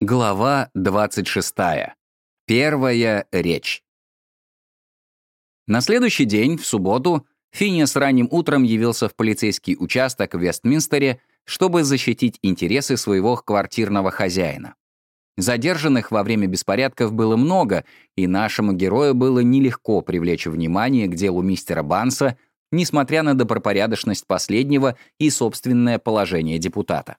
Глава 26. Первая речь. На следующий день, в субботу, Финиас ранним утром явился в полицейский участок в Вестминстере, чтобы защитить интересы своего квартирного хозяина. Задержанных во время беспорядков было много, и нашему герою было нелегко привлечь внимание к делу мистера Банса, несмотря на добропорядочность последнего и собственное положение депутата.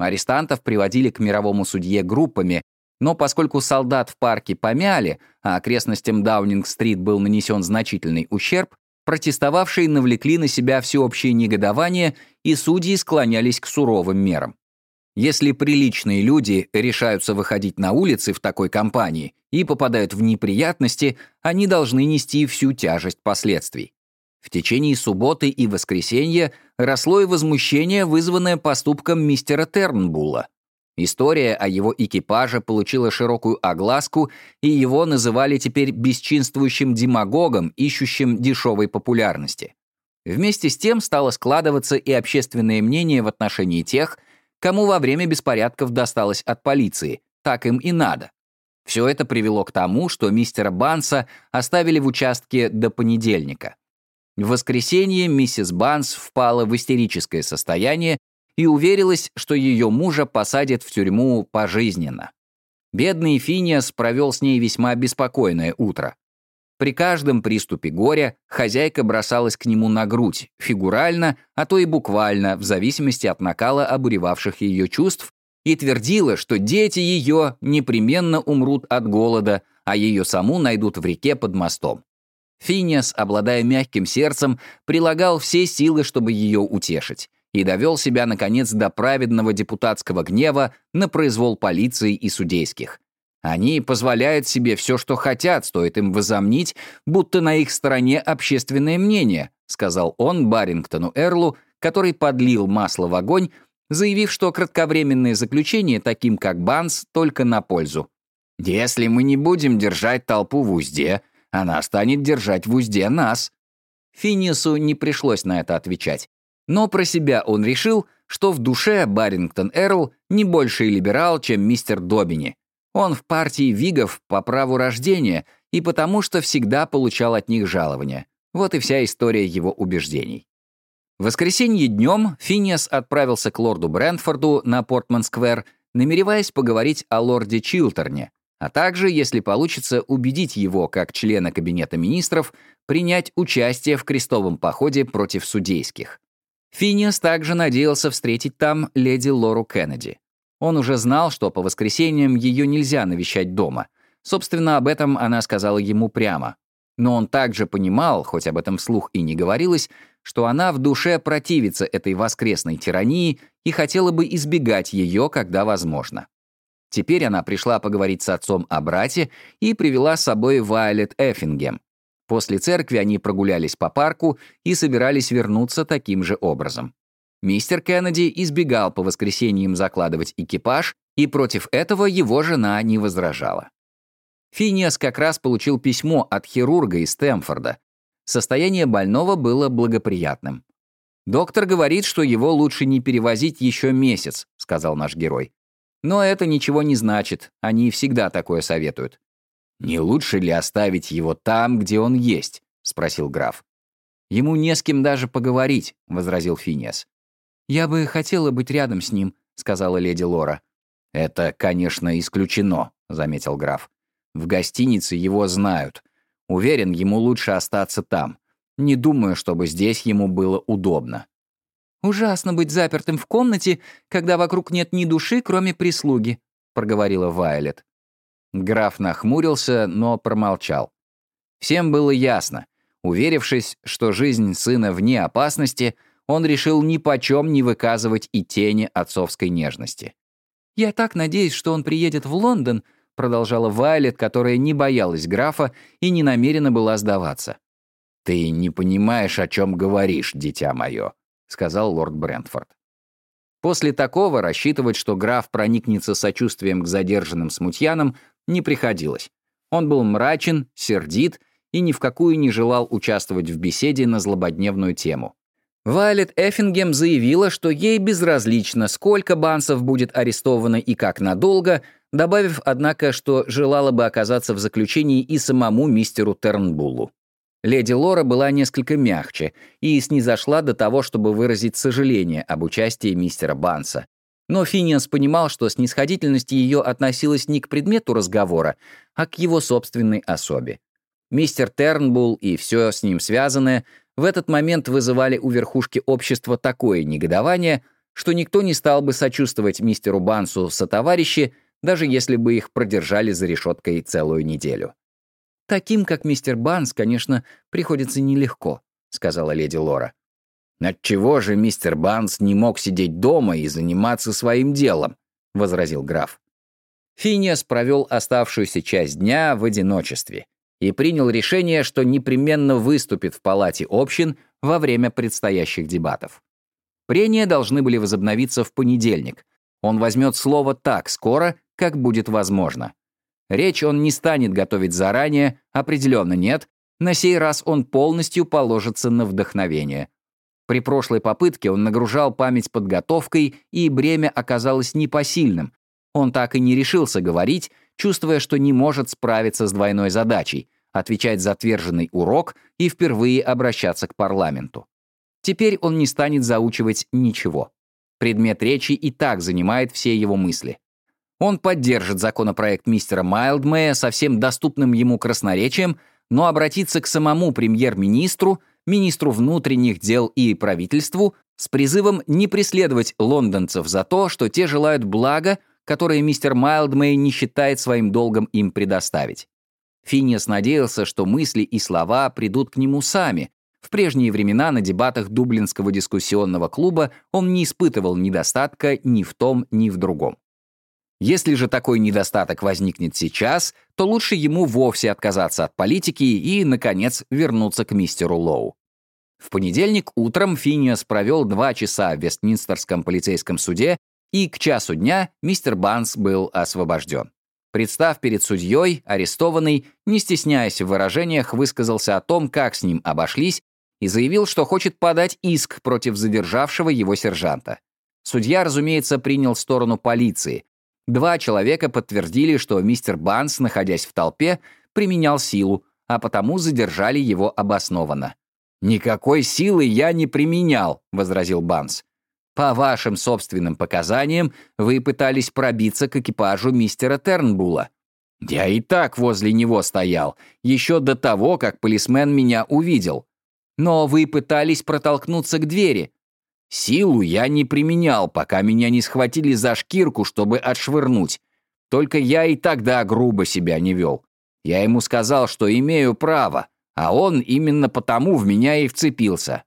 Арестантов приводили к мировому судье группами, но поскольку солдат в парке помяли, а окрестностям Даунинг-стрит был нанесен значительный ущерб, протестовавшие навлекли на себя всеобщее негодование, и судьи склонялись к суровым мерам. Если приличные люди решаются выходить на улицы в такой компании и попадают в неприятности, они должны нести всю тяжесть последствий. В течение субботы и воскресенья росло и возмущение, вызванное поступком мистера Тернбула. История о его экипаже получила широкую огласку, и его называли теперь бесчинствующим демагогом, ищущим дешевой популярности. Вместе с тем стало складываться и общественное мнение в отношении тех, кому во время беспорядков досталось от полиции, так им и надо. Все это привело к тому, что мистера Банса оставили в участке до понедельника. В воскресенье миссис Банс впала в истерическое состояние и уверилась, что ее мужа посадят в тюрьму пожизненно. Бедный Финиас провел с ней весьма беспокойное утро. При каждом приступе горя хозяйка бросалась к нему на грудь, фигурально, а то и буквально, в зависимости от накала обуревавших ее чувств, и твердила, что дети ее непременно умрут от голода, а ее саму найдут в реке под мостом. Финиас, обладая мягким сердцем, прилагал все силы, чтобы ее утешить, и довел себя, наконец, до праведного депутатского гнева на произвол полиции и судейских. Они позволяют себе все, что хотят, стоит им возомнить, будто на их стороне общественное мнение, сказал он Барингтону Эрлу, который подлил масло в огонь, заявив, что кратковременное заключение таким, как Банс, только на пользу. «Если мы не будем держать толпу в узде, она станет держать в узде нас». Финису не пришлось на это отвечать. Но про себя он решил, что в душе Барингтон Эрл не больший либерал, чем мистер Добини. Он в партии Вигов по праву рождения и потому что всегда получал от них жалования. Вот и вся история его убеждений. В воскресенье днем Финиас отправился к лорду Брентфорду на Портман-сквер, намереваясь поговорить о лорде Чилтерне, а также, если получится, убедить его, как члена Кабинета министров, принять участие в крестовом походе против судейских. Финиас также надеялся встретить там леди Лору Кеннеди. Он уже знал, что по воскресеньям ее нельзя навещать дома. Собственно, об этом она сказала ему прямо. Но он также понимал, хоть об этом вслух и не говорилось, что она в душе противится этой воскресной тирании и хотела бы избегать ее, когда возможно. Теперь она пришла поговорить с отцом о брате и привела с собой Вайлет Эффингем. После церкви они прогулялись по парку и собирались вернуться таким же образом. Мистер Кеннеди избегал по воскресеньям закладывать экипаж, и против этого его жена не возражала. Финиас как раз получил письмо от хирурга из Стэмфорда. Состояние больного было благоприятным. «Доктор говорит, что его лучше не перевозить еще месяц», — сказал наш герой. Но это ничего не значит, они всегда такое советуют. «Не лучше ли оставить его там, где он есть?» — спросил граф. «Ему не с кем даже поговорить», — возразил Финиас. «Я бы хотела быть рядом с ним», — сказала леди Лора. «Это, конечно, исключено», — заметил граф. «В гостинице его знают. Уверен, ему лучше остаться там. Не думаю, чтобы здесь ему было удобно». «Ужасно быть запертым в комнате, когда вокруг нет ни души, кроме прислуги», — проговорила Вайлет. Граф нахмурился, но промолчал. Всем было ясно. Уверившись, что жизнь сына вне опасности, он решил ни почем не выказывать и тени отцовской нежности. «Я так надеюсь, что он приедет в Лондон», — продолжала Вайлет, которая не боялась графа и не намерена была сдаваться. «Ты не понимаешь, о чем говоришь, дитя мое», сказал лорд Брентфорд. После такого рассчитывать, что граф проникнется сочувствием к задержанным смутьянам, не приходилось. Он был мрачен, сердит и ни в какую не желал участвовать в беседе на злободневную тему. Вайлет Эффингем заявила, что ей безразлично, сколько бансов будет арестовано и как надолго, добавив, однако, что желала бы оказаться в заключении и самому мистеру Тернбуллу. Леди Лора была несколько мягче и снизошла до того, чтобы выразить сожаление об участии мистера Банса. Но Финиас понимал, что снисходительность ее относилась не к предмету разговора, а к его собственной особе. Мистер Тернбулл и все с ним связанное в этот момент вызывали у верхушки общества такое негодование, что никто не стал бы сочувствовать мистеру Бансу сотоварищи, даже если бы их продержали за решеткой целую неделю. «Таким, как мистер Банс, конечно, приходится нелегко», — сказала леди Лора. «Отчего же мистер Банс не мог сидеть дома и заниматься своим делом?» — возразил граф. Финиас провел оставшуюся часть дня в одиночестве и принял решение, что непременно выступит в палате общин во время предстоящих дебатов. Прения должны были возобновиться в понедельник. Он возьмет слово так скоро, как будет возможно. Речь он не станет готовить заранее, определенно нет. На сей раз он полностью положится на вдохновение. При прошлой попытке он нагружал память подготовкой, и бремя оказалось непосильным. Он так и не решился говорить, чувствуя, что не может справиться с двойной задачей — отвечать за отверженный урок и впервые обращаться к парламенту. Теперь он не станет заучивать ничего. Предмет речи и так занимает все его мысли. Он поддержит законопроект мистера Майлдмея со всем доступным ему красноречием, но обратится к самому премьер-министру, министру внутренних дел и правительству с призывом не преследовать лондонцев за то, что те желают блага которые мистер Майлдмей не считает своим долгом им предоставить. Финиас надеялся, что мысли и слова придут к нему сами. В прежние времена на дебатах Дублинского дискуссионного клуба он не испытывал недостатка ни в том, ни в другом. Если же такой недостаток возникнет сейчас, то лучше ему вовсе отказаться от политики и, наконец, вернуться к мистеру Лоу. В понедельник утром Финиас провел два часа в Вестминстерском полицейском суде и к часу дня мистер Банс был освобожден. Представ перед судьей, арестованный, не стесняясь в выражениях, высказался о том, как с ним обошлись, и заявил, что хочет подать иск против задержавшего его сержанта. Судья, разумеется, принял сторону полиции. Два человека подтвердили, что мистер Банс, находясь в толпе, применял силу, а потому задержали его обоснованно. «Никакой силы я не применял», — возразил Банс. По вашим собственным показаниям, вы пытались пробиться к экипажу мистера Тернбула. Я и так возле него стоял, еще до того, как полисмен меня увидел. Но вы пытались протолкнуться к двери. Силу я не применял, пока меня не схватили за шкирку, чтобы отшвырнуть. Только я и тогда грубо себя не вел. Я ему сказал, что имею право, а он именно потому в меня и вцепился.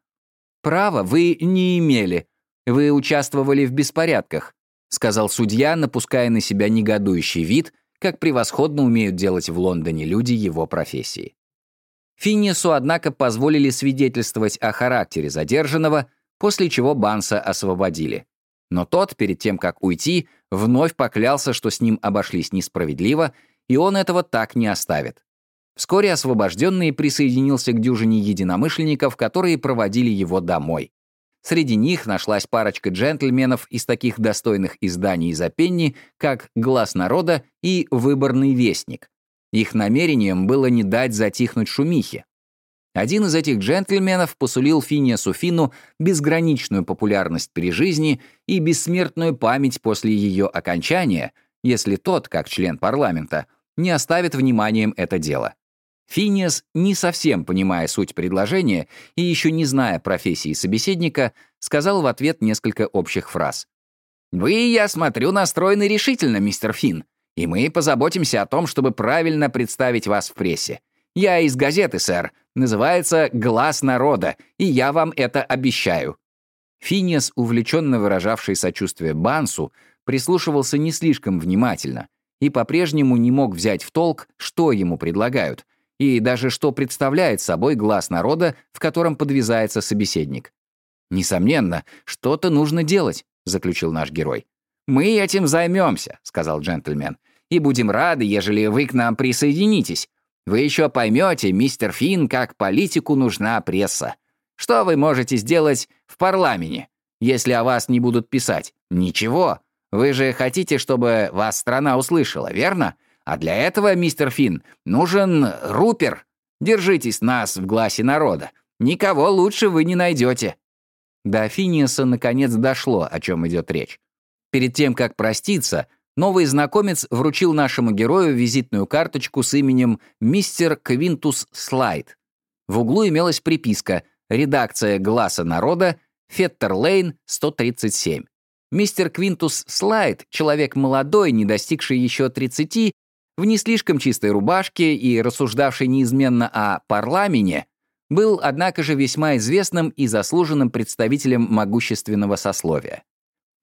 Право вы не имели, вы участвовали в беспорядках», сказал судья, напуская на себя негодующий вид, как превосходно умеют делать в Лондоне люди его профессии. Финнису, однако, позволили свидетельствовать о характере задержанного, после чего Банса освободили. Но тот, перед тем, как уйти, вновь поклялся, что с ним обошлись несправедливо, и он этого так не оставит. Вскоре освобожденный присоединился к дюжине единомышленников, которые проводили его домой. Среди них нашлась парочка джентльменов из таких достойных изданий за пенни, как «Глаз народа» и «Выборный вестник». Их намерением было не дать затихнуть шумихе. Один из этих джентльменов посулил Финиасу Фину безграничную популярность при жизни и бессмертную память после ее окончания, если тот, как член парламента, не оставит вниманием это дело. Финиас, не совсем понимая суть предложения и еще не зная профессии собеседника, сказал в ответ несколько общих фраз. «Вы, я смотрю, настроены решительно, мистер Финн, и мы позаботимся о том, чтобы правильно представить вас в прессе. Я из газеты, сэр, называется «Глаз народа», и я вам это обещаю». Финиас, увлеченно выражавший сочувствие Бансу, прислушивался не слишком внимательно и по-прежнему не мог взять в толк, что ему предлагают — и даже что представляет собой глаз народа, в котором подвязается собеседник. «Несомненно, что-то нужно делать», — заключил наш герой. «Мы этим займемся», — сказал джентльмен, «и будем рады, ежели вы к нам присоединитесь. Вы еще поймете, мистер Финн, как политику нужна пресса. Что вы можете сделать в парламенте, если о вас не будут писать? Ничего. Вы же хотите, чтобы вас страна услышала, верно? А для этого, мистер Финн, нужен рупер. Держитесь нас в гласе народа. Никого лучше вы не найдете». До Финиаса наконец дошло, о чем идет речь. Перед тем, как проститься, новый знакомец вручил нашему герою визитную карточку с именем «Мистер Квинтус Слайд». В углу имелась приписка «Редакция «Гласа народа», Феттер-Лейн, 137». Мистер Квинтус Слайд, человек молодой, не достигший еще 30, в не слишком чистой рубашке и рассуждавший неизменно о парламене, был, однако же, весьма известным и заслуженным представителем могущественного сословия.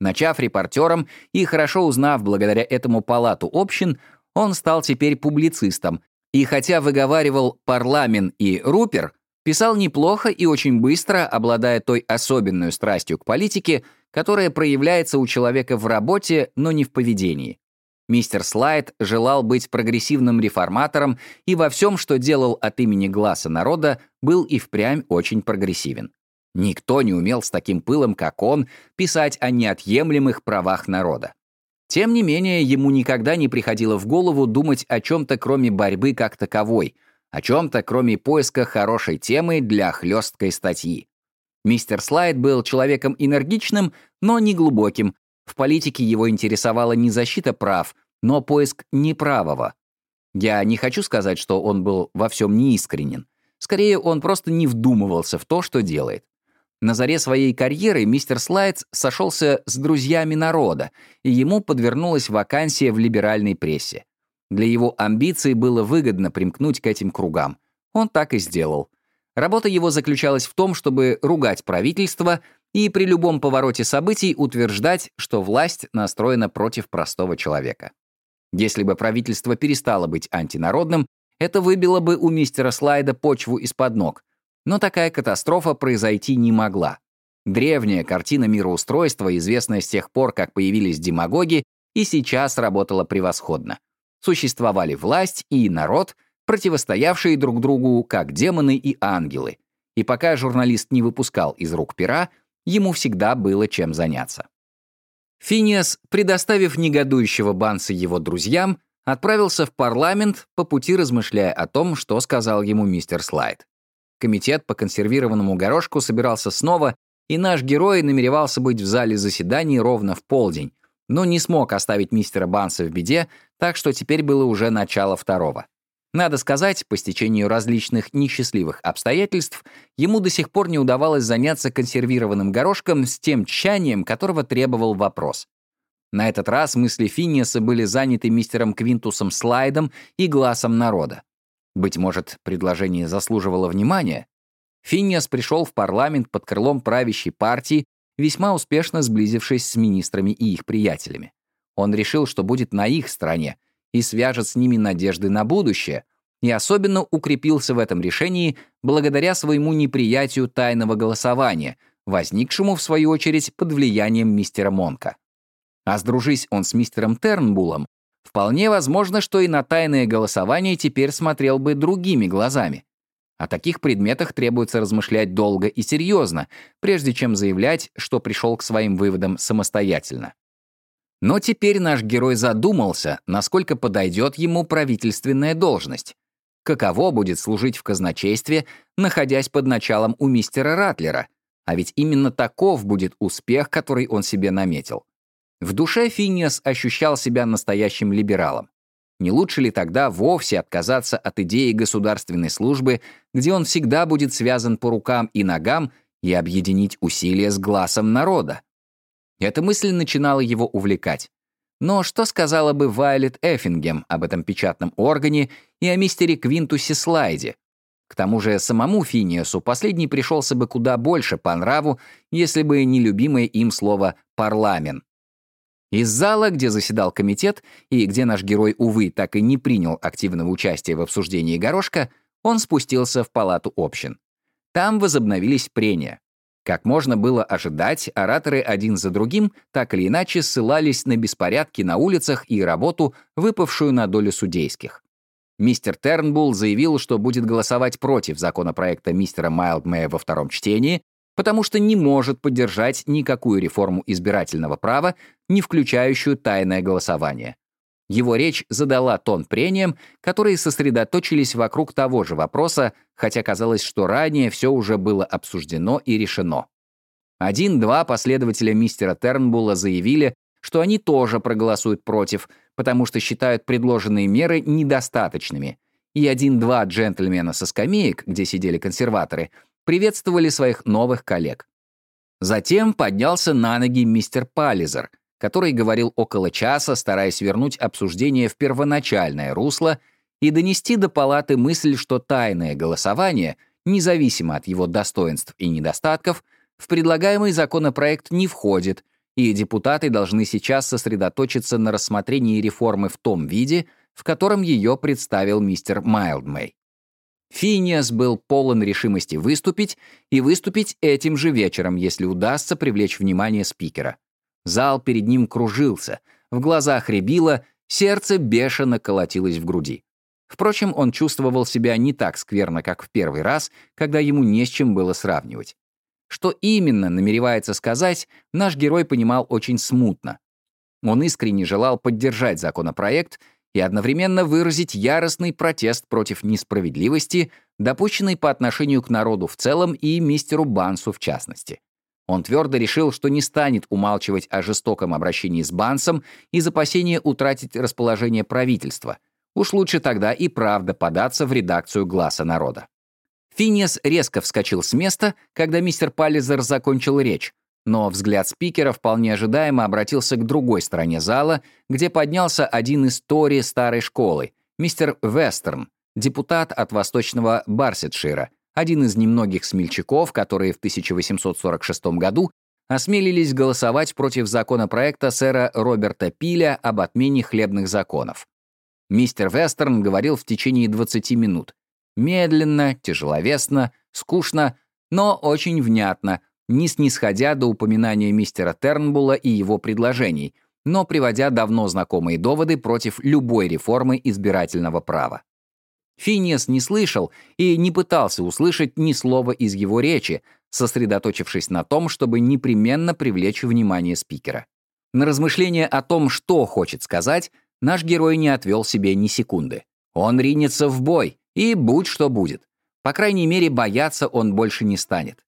Начав репортером и хорошо узнав благодаря этому палату общин, он стал теперь публицистом, и хотя выговаривал «парламен» и «рупер», писал неплохо и очень быстро, обладая той особенной страстью к политике, которая проявляется у человека в работе, но не в поведении. Мистер Слайд желал быть прогрессивным реформатором и во всем, что делал от имени глаза народа, был и впрямь очень прогрессивен. Никто не умел с таким пылом, как он, писать о неотъемлемых правах народа. Тем не менее, ему никогда не приходило в голову думать о чем-то, кроме борьбы как таковой, о чем-то, кроме поиска хорошей темы для хлесткой статьи. Мистер Слайд был человеком энергичным, но не глубоким, в политике его интересовала не защита прав, но поиск неправого. Я не хочу сказать, что он был во всем неискренен. Скорее, он просто не вдумывался в то, что делает. На заре своей карьеры мистер Слайдс сошелся с друзьями народа, и ему подвернулась вакансия в либеральной прессе. Для его амбиций было выгодно примкнуть к этим кругам. Он так и сделал. Работа его заключалась в том, чтобы ругать правительство и при любом повороте событий утверждать, что власть настроена против простого человека. Если бы правительство перестало быть антинародным, это выбило бы у мистера Слайда почву из-под ног. Но такая катастрофа произойти не могла. Древняя картина мироустройства, известная с тех пор, как появились демагоги, и сейчас работала превосходно. Существовали власть и народ, противостоявшие друг другу как демоны и ангелы. И пока журналист не выпускал из рук пера, ему всегда было чем заняться. Финиас, предоставив негодующего Банса его друзьям, отправился в парламент, по пути размышляя о том, что сказал ему мистер Слайд. Комитет по консервированному горошку собирался снова, и наш герой намеревался быть в зале заседаний ровно в полдень, но не смог оставить мистера Банса в беде, так что теперь было уже начало второго. Надо сказать, по стечению различных несчастливых обстоятельств, ему до сих пор не удавалось заняться консервированным горошком с тем тщанием, которого требовал вопрос. На этот раз мысли Финиаса были заняты мистером Квинтусом Слайдом и глазом народа. Быть может, предложение заслуживало внимания? Финиас пришел в парламент под крылом правящей партии, весьма успешно сблизившись с министрами и их приятелями. Он решил, что будет на их стороне, и свяжет с ними надежды на будущее, и особенно укрепился в этом решении благодаря своему неприятию тайного голосования, возникшему, в свою очередь, под влиянием мистера Монка. А сдружись он с мистером Тернбулом, вполне возможно, что и на тайное голосование теперь смотрел бы другими глазами. О таких предметах требуется размышлять долго и серьезно, прежде чем заявлять, что пришел к своим выводам самостоятельно. Но теперь наш герой задумался, насколько подойдет ему правительственная должность. Каково будет служить в казначействе, находясь под началом у мистера Ратлера? А ведь именно таков будет успех, который он себе наметил. В душе Финиас ощущал себя настоящим либералом. Не лучше ли тогда вовсе отказаться от идеи государственной службы, где он всегда будет связан по рукам и ногам, и объединить усилия с глазом народа? Эта мысль начинала его увлекать. Но что сказала бы Вайлет Эффингем об этом печатном органе и о мистере Квинтусе Слайде? К тому же самому Финиасу последний пришелся бы куда больше по нраву, если бы не любимое им слово «парламен». Из зала, где заседал комитет и где наш герой, увы, так и не принял активного участия в обсуждении горошка, он спустился в палату общин. Там возобновились прения. Как можно было ожидать, ораторы один за другим так или иначе ссылались на беспорядки на улицах и работу, выпавшую на долю судейских. Мистер Тернбулл заявил, что будет голосовать против законопроекта мистера Майлдмея во втором чтении, потому что не может поддержать никакую реформу избирательного права, не включающую тайное голосование. Его речь задала тон прениям, которые сосредоточились вокруг того же вопроса, хотя казалось, что ранее все уже было обсуждено и решено. Один-два последователя мистера Тернбула заявили, что они тоже проголосуют против, потому что считают предложенные меры недостаточными. И один-два джентльмена со скамеек, где сидели консерваторы, приветствовали своих новых коллег. Затем поднялся на ноги мистер Паллизер, который говорил около часа, стараясь вернуть обсуждение в первоначальное русло и донести до палаты мысль, что тайное голосование, независимо от его достоинств и недостатков, в предлагаемый законопроект не входит, и депутаты должны сейчас сосредоточиться на рассмотрении реформы в том виде, в котором ее представил мистер Майлдмей. Финиас был полон решимости выступить, и выступить этим же вечером, если удастся привлечь внимание спикера. Зал перед ним кружился, в глазах рябило, сердце бешено колотилось в груди. Впрочем, он чувствовал себя не так скверно, как в первый раз, когда ему не с чем было сравнивать. Что именно намеревается сказать, наш герой понимал очень смутно. Он искренне желал поддержать законопроект и одновременно выразить яростный протест против несправедливости, допущенной по отношению к народу в целом и мистеру Бансу в частности. Он твердо решил, что не станет умалчивать о жестоком обращении с Бансом из опасения утратить расположение правительства. Уж лучше тогда и правда податься в редакцию «Гласа народа». Финиас резко вскочил с места, когда мистер Паллизер закончил речь, но взгляд спикера вполне ожидаемо обратился к другой стороне зала, где поднялся один из Тори старой школы, мистер Вестерн, депутат от восточного Барсетшира, один из немногих смельчаков, которые в 1846 году осмелились голосовать против законопроекта сэра Роберта Пиля об отмене хлебных законов. Мистер Вестерн говорил в течение 20 минут. Медленно, тяжеловесно, скучно, но очень внятно, не снисходя до упоминания мистера Тернбула и его предложений, но приводя давно знакомые доводы против любой реформы избирательного права. Финиас не слышал и не пытался услышать ни слова из его речи, сосредоточившись на том, чтобы непременно привлечь внимание спикера. На размышление о том, что хочет сказать, наш герой не отвел себе ни секунды. Он ринется в бой, и будь что будет. По крайней мере, бояться он больше не станет.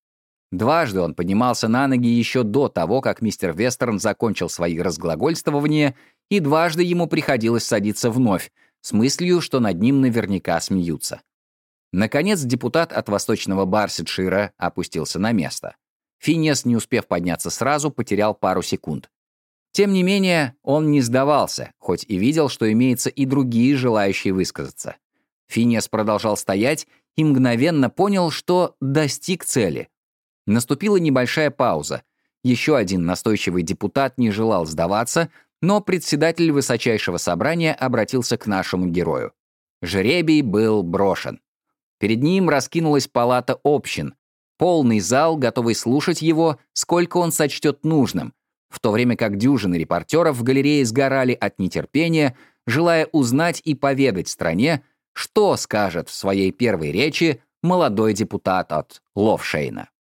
Дважды он поднимался на ноги еще до того, как мистер Вестерн закончил свои разглагольствования, и дважды ему приходилось садиться вновь, с мыслью, что над ним наверняка смеются. Наконец, депутат от восточного Барсетшира опустился на место. Финиас, не успев подняться сразу, потерял пару секунд. Тем не менее, он не сдавался, хоть и видел, что имеются и другие желающие высказаться. Финиас продолжал стоять и мгновенно понял, что достиг цели. Наступила небольшая пауза. Еще один настойчивый депутат не желал сдаваться, но председатель высочайшего собрания обратился к нашему герою. Жребий был брошен. Перед ним раскинулась палата общин, полный зал, готовый слушать его, сколько он сочтет нужным, в то время как дюжины репортеров в галерее сгорали от нетерпения, желая узнать и поведать стране, что скажет в своей первой речи молодой депутат от Ловшейна.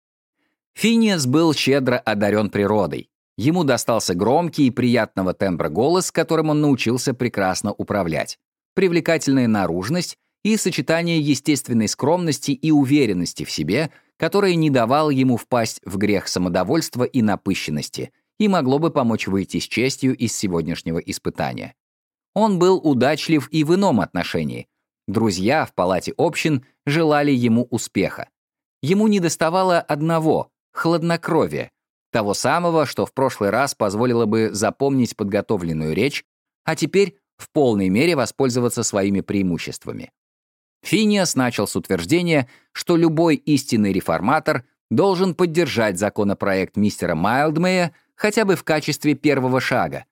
Финиас был щедро одарен природой. Ему достался громкий и приятного тембра голос, которым он научился прекрасно управлять, привлекательная наружность и сочетание естественной скромности и уверенности в себе, которое не давало ему впасть в грех самодовольства и напыщенности и могло бы помочь выйти с честью из сегодняшнего испытания. Он был удачлив и в ином отношении. Друзья в палате общин желали ему успеха. Ему недоставало одного — хладнокровия, того самого, что в прошлый раз позволило бы запомнить подготовленную речь, а теперь в полной мере воспользоваться своими преимуществами. Финиас начал с утверждения, что любой истинный реформатор должен поддержать законопроект мистера Майлдмея хотя бы в качестве первого шага.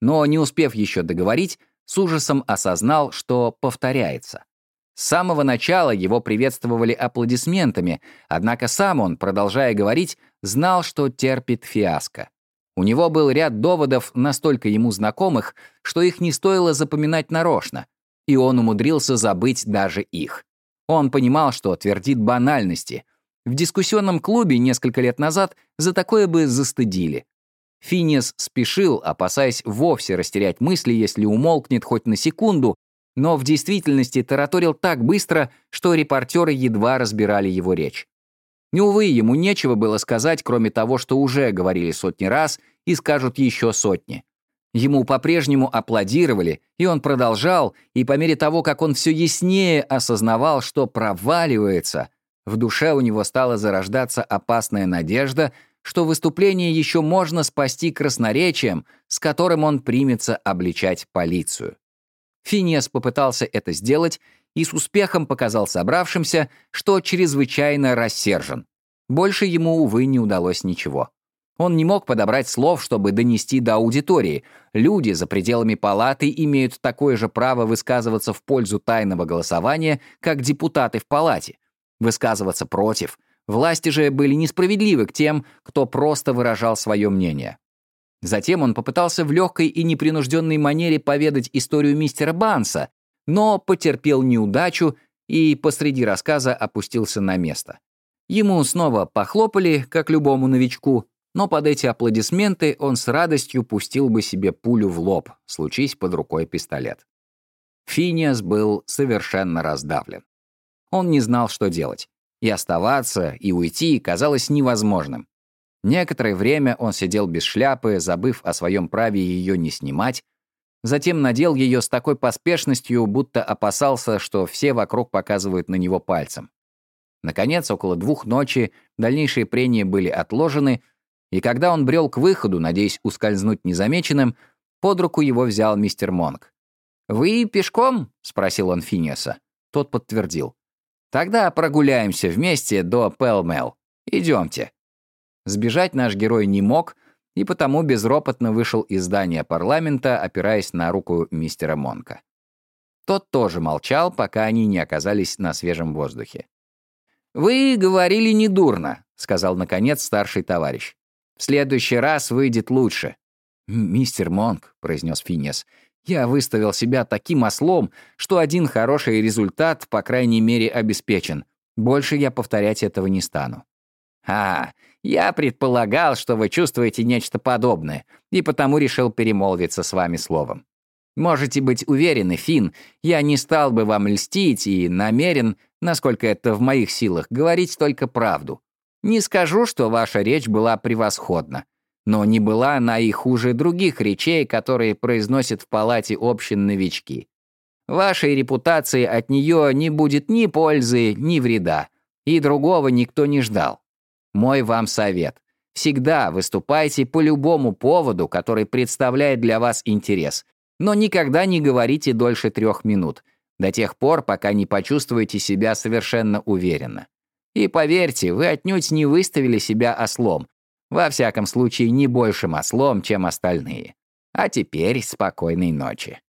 Но, не успев еще договорить, с ужасом осознал, что повторяется. С самого начала его приветствовали аплодисментами, однако сам он, продолжая говорить, знал, что терпит фиаско. У него был ряд доводов, настолько ему знакомых, что их не стоило запоминать нарочно, и он умудрился забыть даже их. Он понимал, что твердит банальности, В дискуссионном клубе несколько лет назад за такое бы застыдили. Финиас спешил, опасаясь вовсе растерять мысли, если умолкнет хоть на секунду, но в действительности тараторил так быстро, что репортеры едва разбирали его речь. И, увы, ему нечего было сказать, кроме того, что уже говорили сотни раз и скажут еще сотни. Ему по-прежнему аплодировали, и он продолжал, и по мере того, как он все яснее осознавал, что проваливается, в душе у него стала зарождаться опасная надежда, что выступление еще можно спасти красноречием, с которым он примется обличать полицию. Финиас попытался это сделать и с успехом показал собравшимся, что чрезвычайно рассержен. Больше ему, увы, не удалось ничего. Он не мог подобрать слов, чтобы донести до аудитории. Люди за пределами палаты имеют такое же право высказываться в пользу тайного голосования, как депутаты в палате. Высказываться против. Власти же были несправедливы к тем, кто просто выражал свое мнение. Затем он попытался в легкой и непринужденной манере поведать историю мистера Банса, но потерпел неудачу и посреди рассказа опустился на место. Ему снова похлопали, как любому новичку, но под эти аплодисменты он с радостью пустил бы себе пулю в лоб, случись под рукой пистолет. Финиас был совершенно раздавлен. Он не знал, что делать. И оставаться, и уйти казалось невозможным. Некоторое время он сидел без шляпы, забыв о своем праве ее не снимать, затем надел ее с такой поспешностью, будто опасался, что все вокруг показывают на него пальцем. Наконец, около двух ночи дальнейшие прения были отложены, и когда он брел к выходу, надеясь ускользнуть незамеченным, под руку его взял мистер Монк. «Вы пешком?» — спросил он Финиаса. Тот подтвердил. «Тогда прогуляемся вместе до Пелмел. Идемте». Сбежать наш герой не мог, и потому безропотно вышел из здания парламента, опираясь на руку мистера Монка. Тот тоже молчал, пока они не оказались на свежем воздухе. «Вы говорили недурно», — сказал, наконец, старший товарищ. В следующий раз выйдет лучше». «Мистер Монк», — произнес Финес, — «я выставил себя таким ослом, что один хороший результат, по крайней мере, обеспечен. Больше я повторять этого не стану». «А, я предполагал, что вы чувствуете нечто подобное, и потому решил перемолвиться с вами словом. Можете быть уверены, Фин, я не стал бы вам льстить и намерен, насколько это в моих силах, говорить только правду. Не скажу, что ваша речь была превосходна, но не была она и хуже других речей, которые произносят в палате общин новички. Вашей репутации от нее не будет ни пользы, ни вреда, и другого никто не ждал. Мой вам совет. Всегда выступайте по любому поводу, который представляет для вас интерес, но никогда не говорите дольше трех минут, до тех пор, пока не почувствуете себя совершенно уверенно. И поверьте, вы отнюдь не выставили себя ослом. Во всяком случае, не большим ослом, чем остальные. А теперь спокойной ночи.